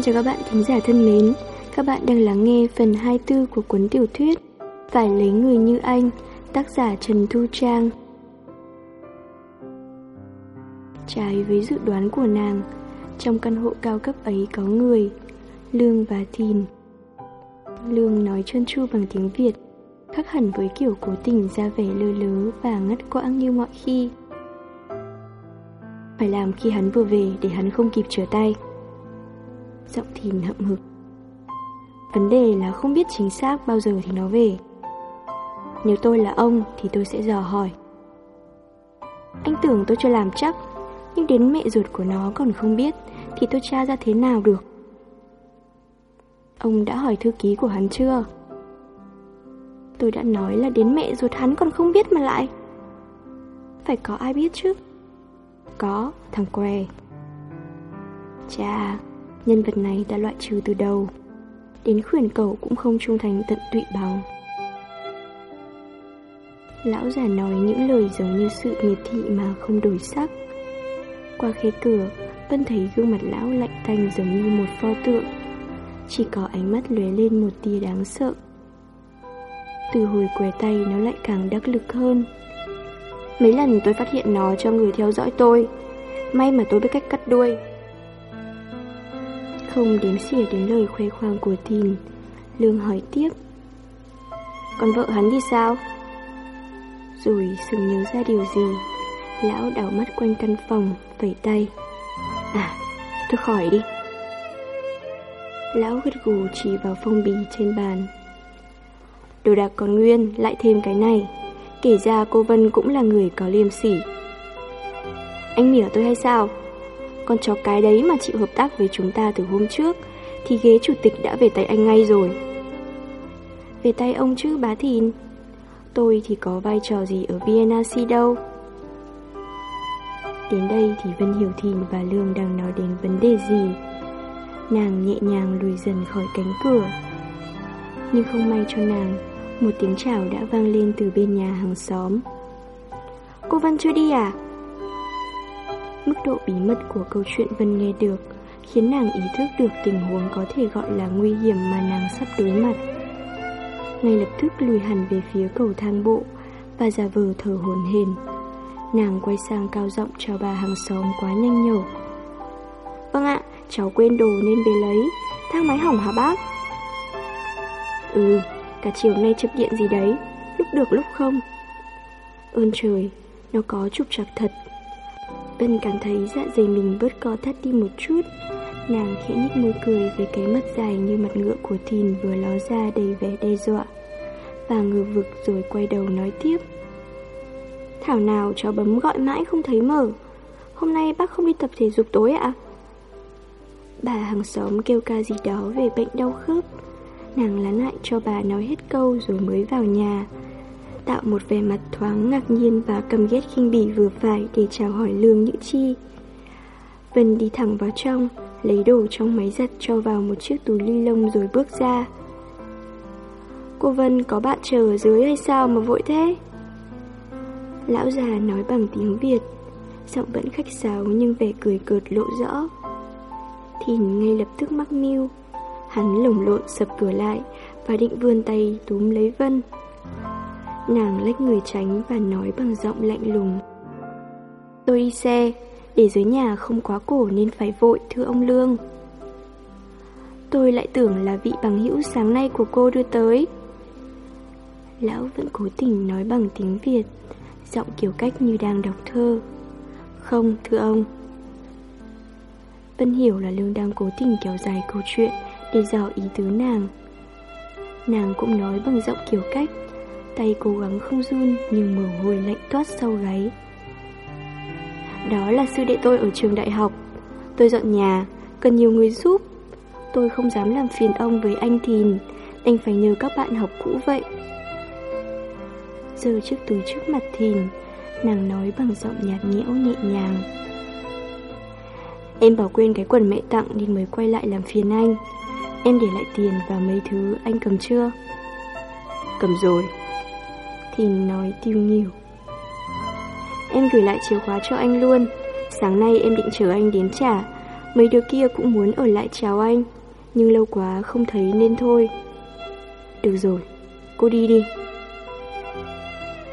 Xin chào các bạn thính giả thân mến. Các bạn đang lắng nghe phần 24 của cuốn tiểu thuyết Phải lấy người như anh, Tác giả Trần Thu Trang. Trái với dự đoán của nàng, Trong căn hộ cao cấp ấy có người, Lương và Thìn. Lương nói trơn tru bằng tiếng Việt, Khác hẳn với kiểu cố tình ra vẻ lơ lớ và ngắt quãng như mọi khi. Phải làm khi hắn vừa về để hắn không kịp trở tay. Giọng thìn hậm hực Vấn đề là không biết chính xác bao giờ thì nó về. Nếu tôi là ông thì tôi sẽ dò hỏi. Anh tưởng tôi chưa làm chắc Nhưng đến mẹ ruột của nó còn không biết Thì tôi tra ra thế nào được? Ông đã hỏi thư ký của hắn chưa? Tôi đã nói là đến mẹ ruột hắn còn không biết mà lại. Phải có ai biết chứ? Có, thằng què. Chà, nhân vật này đã loại trừ từ đầu Đến khuyển cầu cũng không trung thành tận tụy bằng. Lão già nói những lời giống như sự miệt thị mà không đổi sắc. Qua khe cửa, Vân thấy gương mặt lão lạnh tanh giống như một pho tượng. Chỉ có ánh mắt lóe lên một tia đáng sợ. Từ hồi què tay nó lại càng đắc lực hơn. Mấy lần tôi phát hiện nó cho người theo dõi tôi May mà tôi biết cách cắt đuôi. Không đếm xỉa đến lời khoe khoang của Thìn Lương hỏi tiếp Còn vợ hắn thì sao? Rồi sừng nhớ ra điều gì Lão đảo mắt quanh căn phòng Vẩy tay À, thôi khỏi đi Lão gật gù chỉ vào phong bì trên bàn Đồ đạc còn nguyên, lại thêm cái này. Kể ra cô Vân cũng là người có liêm sỉ. Anh mỉa tôi hay sao? Con chó cái đấy mà chịu hợp tác với chúng ta từ hôm trước, thì ghế chủ tịch đã về tay anh ngay rồi. Về tay ông chứ bá thìn. Tôi thì có vai trò gì ở VNRC đâu. Đến đây thì Vân Hiểu Thìn và Lương đang nói đến vấn đề gì. Nàng nhẹ nhàng lùi dần khỏi cánh cửa. Nhưng không may cho nàng, một tiếng chào đã vang lên từ bên nhà hàng xóm Cô Văn chưa đi à? Mức độ bí mật của câu chuyện Vân nghe được Khiến nàng ý thức được tình huống có thể gọi là nguy hiểm mà nàng sắp đối mặt. Ngay lập tức lùi hẳn về phía cầu thang bộ Và giả vờ thở hồn hển. Nàng quay sang cao giọng chào bà hàng xóm quá nhanh nhổ Vâng ạ, cháu quên đồ nên về lấy. Thang máy hỏng hả bác? Ừ, Cả chiều nay chập điện gì đấy Lúc được lúc không. Ơn trời Nó có trục trặc thật Vân cảm thấy dạ dày mình bớt co thắt đi một chút. Nàng khẽ nhích môi cười Với cái mắt dài như mặt ngựa của thìn Vừa ló ra đầy vẻ đe dọa. Và ngừa vực rồi quay đầu nói tiếp. Thảo nào cháu bấm gọi mãi không thấy mở. Hôm nay bác không đi tập thể dục tối ạ. Bà hàng xóm kêu ca gì đó về bệnh đau khớp. Nàng lán lại cho bà nói hết câu rồi mới vào nhà. Tạo một vẻ mặt thoáng ngạc nhiên và cầm ghét khinh bỉ vừa phải để chào hỏi Lương Nhữ Chi. Vân đi thẳng vào trong, lấy đồ trong máy giặt cho vào một chiếc túi ly lông rồi bước ra. Cô Vân có bạn chờ ở dưới hay sao mà vội thế? Lão già nói bằng tiếng Việt Giọng vẫn khách sáo nhưng vẻ cười cợt lộ rõ. Thìn ngay lập tức mắc mưu. Hắn lồng lộn sập cửa lại Và định vươn tay túm lấy Vân. Nàng lách người tránh và nói bằng giọng lạnh lùng. Tôi đi xe Để dưới nhà không quá cổ nên phải vội thưa ông Lương. Tôi lại tưởng là vị bằng hữu sáng nay của cô đưa tới. Lão vẫn cố tình nói bằng tiếng Việt Giọng kiểu cách như đang đọc thơ. Không thưa ông. Vân hiểu là Lương đang cố tình kéo dài câu chuyện để dò ý tứ nàng. Nàng cũng nói bằng giọng kiểu cách, tay cố gắng không run nhưng mồ hôi lạnh toát sau gáy. Đó là sư đệ tôi ở trường đại học. Tôi dọn nhà, cần nhiều người giúp. Tôi không dám làm phiền ông với anh Thìn, anh phải nhờ các bạn học cũ vậy. Giờ chiếc túi trước mặt Thìn, nàng nói bằng giọng nhạt nhẽo nhẹ nhàng. Em bỏ quên cái quần mẹ tặng nên mới quay lại làm phiền anh. Em để lại tiền và mấy thứ anh cầm chưa? Cầm rồi thì nói tiêu nhiều Em gửi lại chìa khóa cho anh luôn. Sáng nay em định chờ anh đến trả. Mấy đứa kia cũng muốn ở lại chào anh, Nhưng lâu quá không thấy nên thôi. Được rồi, Cô đi đi.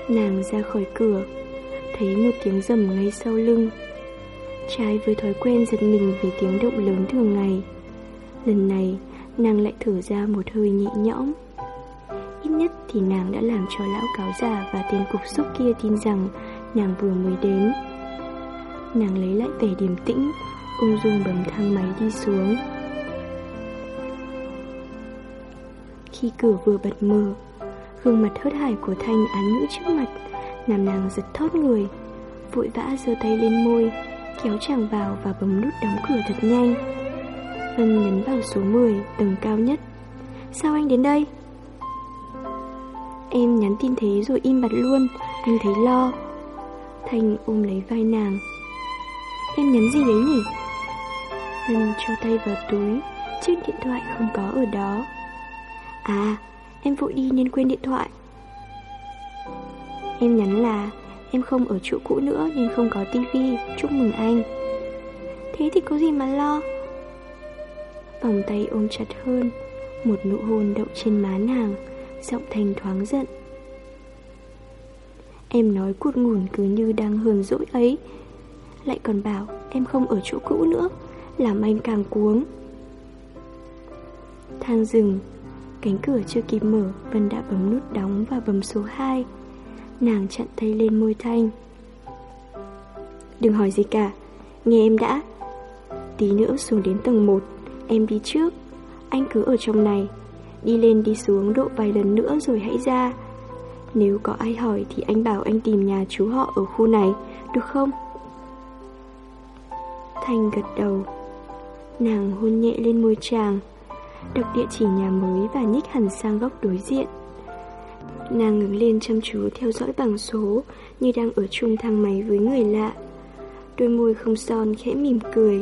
Nàng ra khỏi cửa, Thấy một tiếng rầm ngay sau lưng. Trái với thói quen giật mình vì tiếng động lớn thường ngày, Lần này nàng lại thở ra một hơi nhẹ nhõm nhất thì nàng đã làm cho lão cáo già và tên cục xúc kia tin rằng nàng vừa mới đến. Nàng lấy lại vẻ điềm tĩnh, Ung dung bấm thang máy đi xuống. Khi cửa vừa bật mở, Gương mặt hớt hải của Thanh án ngữ trước mặt, Làm nàng giật thót người, Vội vã giơ tay lên môi, Kéo chàng vào và bấm nút đóng cửa thật nhanh. Vân nhấn vào số 10 Tầng cao nhất. Sao anh đến đây? Em nhắn tin thế rồi im bặt luôn Anh thấy lo. Thành ôm lấy vai nàng. Em nhắn gì đấy nhỉ? Vân cho tay vào túi, Chiếc điện thoại không có ở đó. À Em vội đi nên quên điện thoại. Em nhắn là, Em không ở chỗ cũ nữa nên không có tivi Chúc mừng anh. Thế thì có gì mà lo? Vòng tay ôm chặt hơn, Một nụ hôn đậu trên má nàng. Giọng thành thoáng giận. Em nói cuột ngủn cứ như đang hờn dỗi ấy. Lại còn bảo em không ở chỗ cũ nữa, Làm anh càng cuống. Thang dừng, Cánh cửa chưa kịp mở, Vân đã bấm nút đóng và bấm số 2 Nàng chặn tay lên môi Thanh. Đừng hỏi gì cả, Nghe em đã. Tí nữa xuống đến tầng 1 Em đi trước. Anh cứ ở trong này Đi lên đi xuống độ vài lần nữa rồi hãy ra. Nếu có ai hỏi thì anh bảo anh tìm nhà chú họ ở khu này, Được không? Thanh gật đầu. Nàng hôn nhẹ lên môi chàng, Đọc địa chỉ nhà mới và nhích hẳn sang góc đối diện. Nàng ngừng lên chăm chú theo dõi bảng số Như đang ở chung thang máy với người lạ. Đôi môi không son khẽ mỉm cười.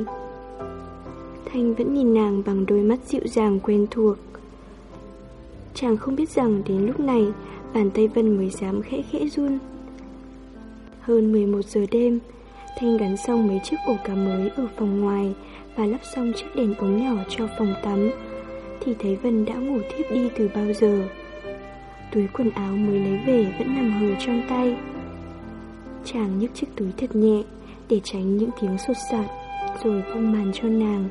Thanh vẫn nhìn nàng bằng đôi mắt dịu dàng quen thuộc. Chàng không biết rằng đến lúc này, Bàn tay Vân mới dám khẽ khẽ run. Hơn 11 giờ đêm, Thanh gắn xong mấy chiếc ổ cá mới ở phòng ngoài Và lắp xong chiếc đèn ống nhỏ cho phòng tắm, Thì thấy Vân đã ngủ thiếp đi từ bao giờ. Túi quần áo mới lấy về vẫn nằm hờ trong tay. Chàng nhấc chiếc túi thật nhẹ Để tránh những tiếng sột sạt Rồi vung màn cho nàng.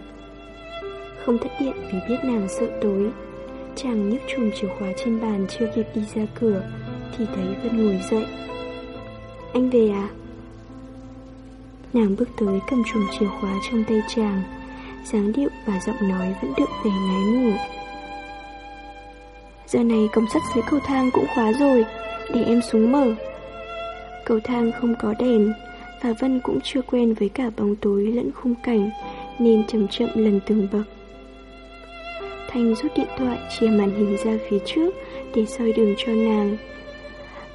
Không thất điện vì biết nàng sợ tối. Chàng nhấc chùm chìa khóa trên bàn chưa kịp đi ra cửa, Thì thấy Vân ngồi dậy. Anh về à? Nàng bước tới cầm chùm chìa khóa trong tay chàng, dáng điệu và giọng nói vẫn đượm về ngái ngủ. Giờ này cổng sắt dưới cầu thang cũng khóa rồi, Để em xuống mở. Cầu thang không có đèn, Và Vân cũng chưa quen với cả bóng tối lẫn khung cảnh, Nên chậm chậm lần từng bậc Thanh rút điện thoại chia màn hình ra phía trước Để soi đường cho nàng.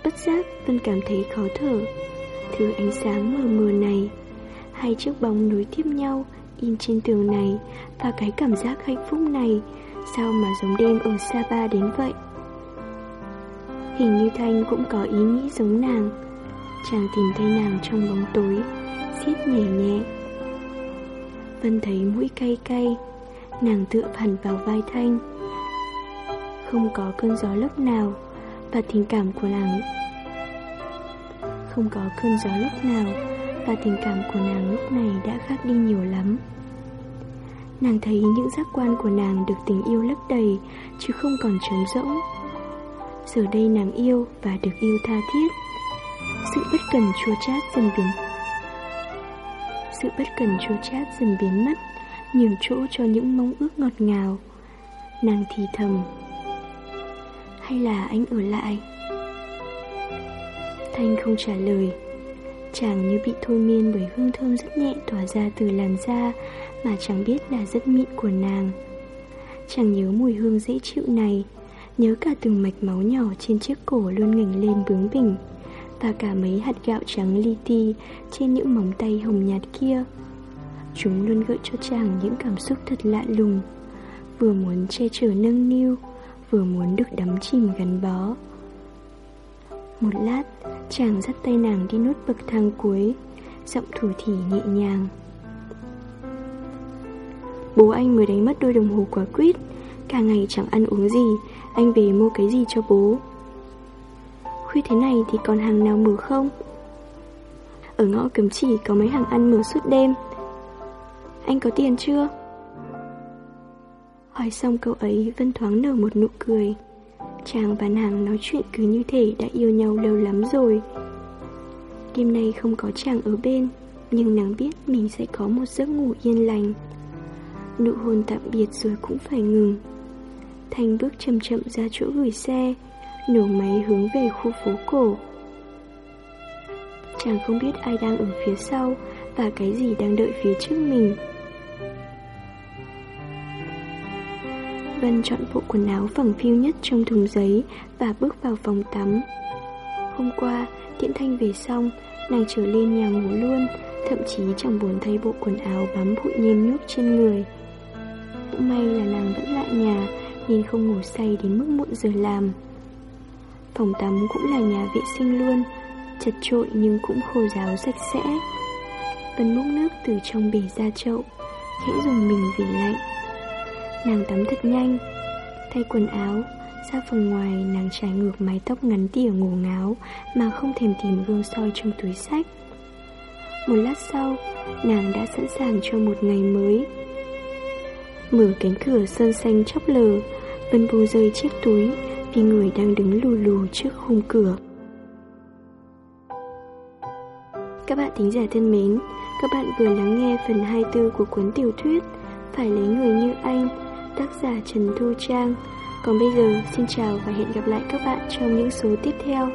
Bất giác, Vân cảm thấy khó thở. Thứ ánh sáng mờ mờ này, Hai chiếc bóng nối tiếp nhau, In trên tường này, Và cái cảm giác hạnh phúc này, Sao mà giống đêm ở Sapa đến vậy? Hình như Thanh cũng có ý nghĩ giống nàng. Chàng tìm thấy nàng trong bóng tối, siết nhẹ nhẹ. Vân thấy mũi cay cay Nàng tựa hẳn vào vai Thanh. Không có cơn gió lốc nào Và tình cảm của nàng Không có cơn gió lốc nào Và tình cảm của nàng lúc này đã khác đi nhiều lắm. Nàng thấy những giác quan của nàng được tình yêu lấp đầy, Chứ không còn trống rỗng. Giờ đây nàng yêu và được yêu tha thiết. Sự bất cần chua chát dần biến Sự bất cần chua chát dần biến mất. Nhường chỗ cho những mong ước ngọt ngào Nàng thì thầm Hay là anh ở lại Thanh không trả lời Chàng như bị thôi miên bởi hương thơm rất nhẹ tỏa ra từ làn da mà chẳng biết là rất mịn của nàng. Chàng nhớ mùi hương dễ chịu này, nhớ cả từng mạch máu nhỏ trên chiếc cổ luôn ngẩng lên bướng bỉnh, và cả mấy hạt gạo trắng li ti trên những móng tay hồng nhạt kia. Chúng luôn gợi cho chàng những cảm xúc thật lạ lùng, vừa muốn che chở nâng niu, vừa muốn được đắm chìm gắn bó. Một lát, chàng dắt tay nàng đi nốt bậc thang cuối, giọng thủ thỉ nhẹ nhàng. Bố anh mới đánh mất đôi đồng hồ quả quýt Cả ngày chẳng ăn uống gì Anh về mua cái gì cho bố Khuya thế này thì còn hàng nào mở không Ở ngõ cấm chỉ có mấy hàng ăn mở suốt đêm anh có tiền chưa? Hỏi xong câu ấy, Vân thoáng nở một nụ cười. Chàng và nàng nói chuyện cứ như thể đã yêu nhau lâu lắm rồi. Đêm nay không có chàng ở bên, Nhưng nàng biết mình sẽ có một giấc ngủ yên lành. Nụ hôn tạm biệt rồi cũng phải ngừng. Thanh bước chậm chậm ra chỗ gửi xe, Nổ máy hướng về khu phố cổ. Chàng không biết ai đang ở phía sau Và cái gì đang đợi phía trước mình. Vân chọn bộ quần áo phẳng phiu nhất trong thùng giấy Và bước vào phòng tắm. Hôm qua, Tiễn Thanh về xong Nàng trở lên nhà ngủ luôn Thậm chí chẳng buồn thấy bộ quần áo bám bụi nhem nhuốc trên người. Cũng may là nàng vẫn lại nhà Nên không ngủ say đến mức muộn giờ làm. Phòng tắm cũng là nhà vệ sinh luôn Chật trội nhưng cũng khô ráo sạch sẽ. Vân múc nước từ trong bể ra chậu Khẽ dùng mình vì lạnh Nàng tắm thật nhanh, Thay quần áo, Ra phòng ngoài, nàng trải ngược mái tóc ngắn tỉa ngủ ngáo Mà không thèm tìm gương soi trong túi sách. Một lát sau, Nàng đã sẵn sàng cho một ngày mới. Mở cánh cửa sơn xanh chóc lờ, Vân buông rơi chiếc túi Vì người đang đứng lù lù trước khung cửa. Các bạn thính giả thân mến, Các bạn vừa lắng nghe phần 24 của cuốn tiểu thuyết Phải lấy người như anh tác giả Trần Thu Trang. Còn bây giờ, xin chào và hẹn gặp lại các bạn trong những số tiếp theo.